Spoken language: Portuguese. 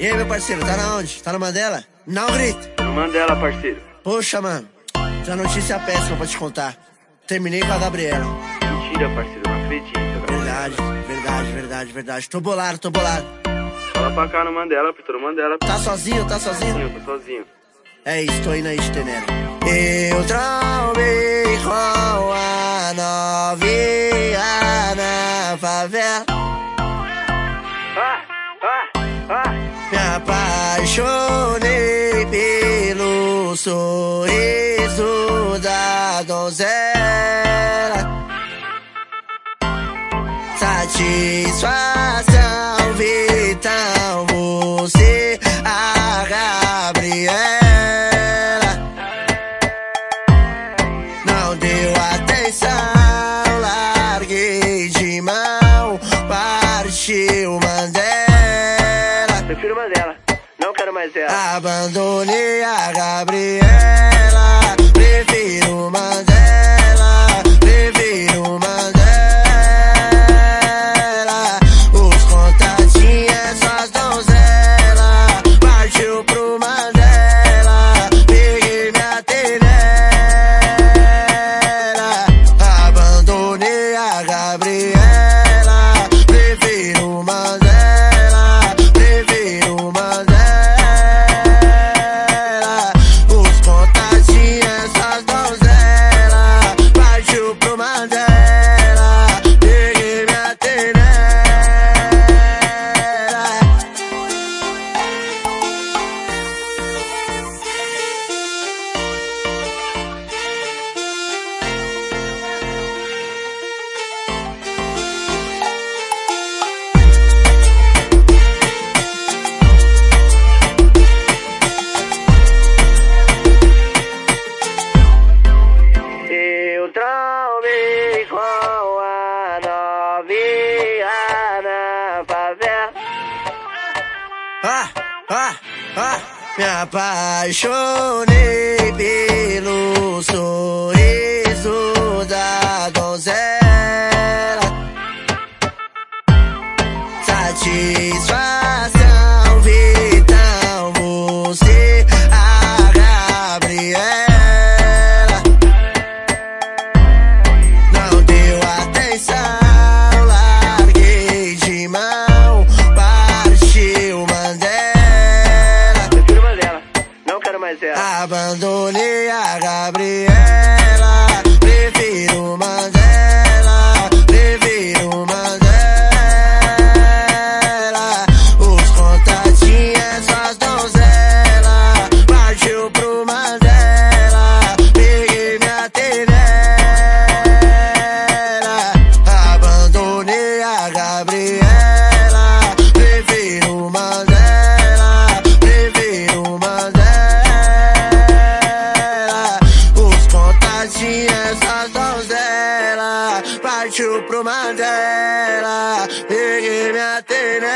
E aí, meu parceiro, tá na onde? Tá no Mandela? Não grita. No Mandela, parceiro. Poxa, mano, tem uma notícia péssima pra te contar. Terminei com a Gabriela. Mentira, parceiro, não acredito. Verdade, verdade, verdade, verdade. Tô bolado, tô bolado. Fala pra cá no Mandela, tô no Mandela. Tá sozinho, tá sozinho? Sozinho, tô sozinho. É isso, tô indo aí, Tenera. Eu trombei apaixonei pelo sorriso da donzela. Satisfação vital, você, a Gabriela. Não deu atenção, larguei de mão, partiu Mandela. Prefiro Mandela, quero mais ela. Abandonei a Gabriela, novinha na favela. Ah, ah, ah. Me apaixonei pelo sorriso ela. Abandonei a Gabriela, donzelas, partiu pro Mandela, peguei minha tenera.